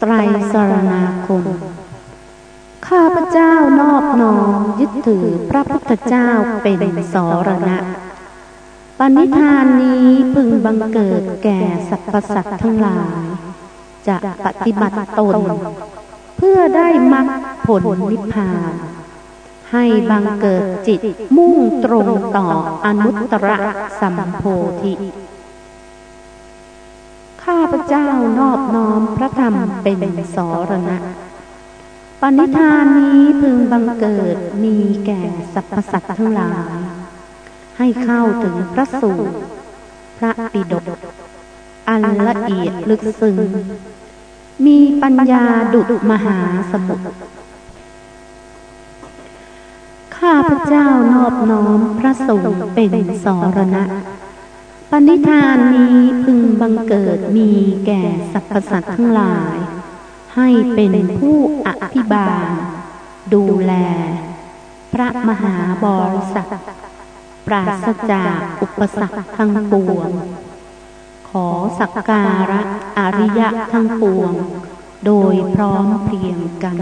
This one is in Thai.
ไตรสรณาคม ข้าพเจ้านอบน้อมยึดถือพระพุทธเจ้าเป็นสรณะ ปณิธานนี้พึงบังเกิดแก่สรรพสัตว์ทั้งหลาย จะปฏิบัติตน เพื่อได้มรรคผลนิพพานให้บังเกิดจิตมุ่งตรงต่ออนุตตรสัมโพธิ ข้าพเจ้านอบน้อมพระ รมเป็นสรณะ ปณิธานนี้พึงบังเกิดมีแก่สรรพสัตว์ทั้งหลาย ให้เข้าถึงพระสูตรพระปิฎกอันละเอียดลึกซึ้งมีปัญญาดุจมหาสมุทรข้าพเจ้านอบน้อมพระสงฆ์เป็นสรณะ ปณิธานนี้พึงบังเกิดมีแก่สรรพสัตว์ทั้งหลาย ให้เป็นผู้อภิบาล ดูแล พระมหาบริษัทปราศจากอุปสรรคทั้งปวง ขอสักการะอริยะทั้งปวง โดยพร้อมเพรียงกัน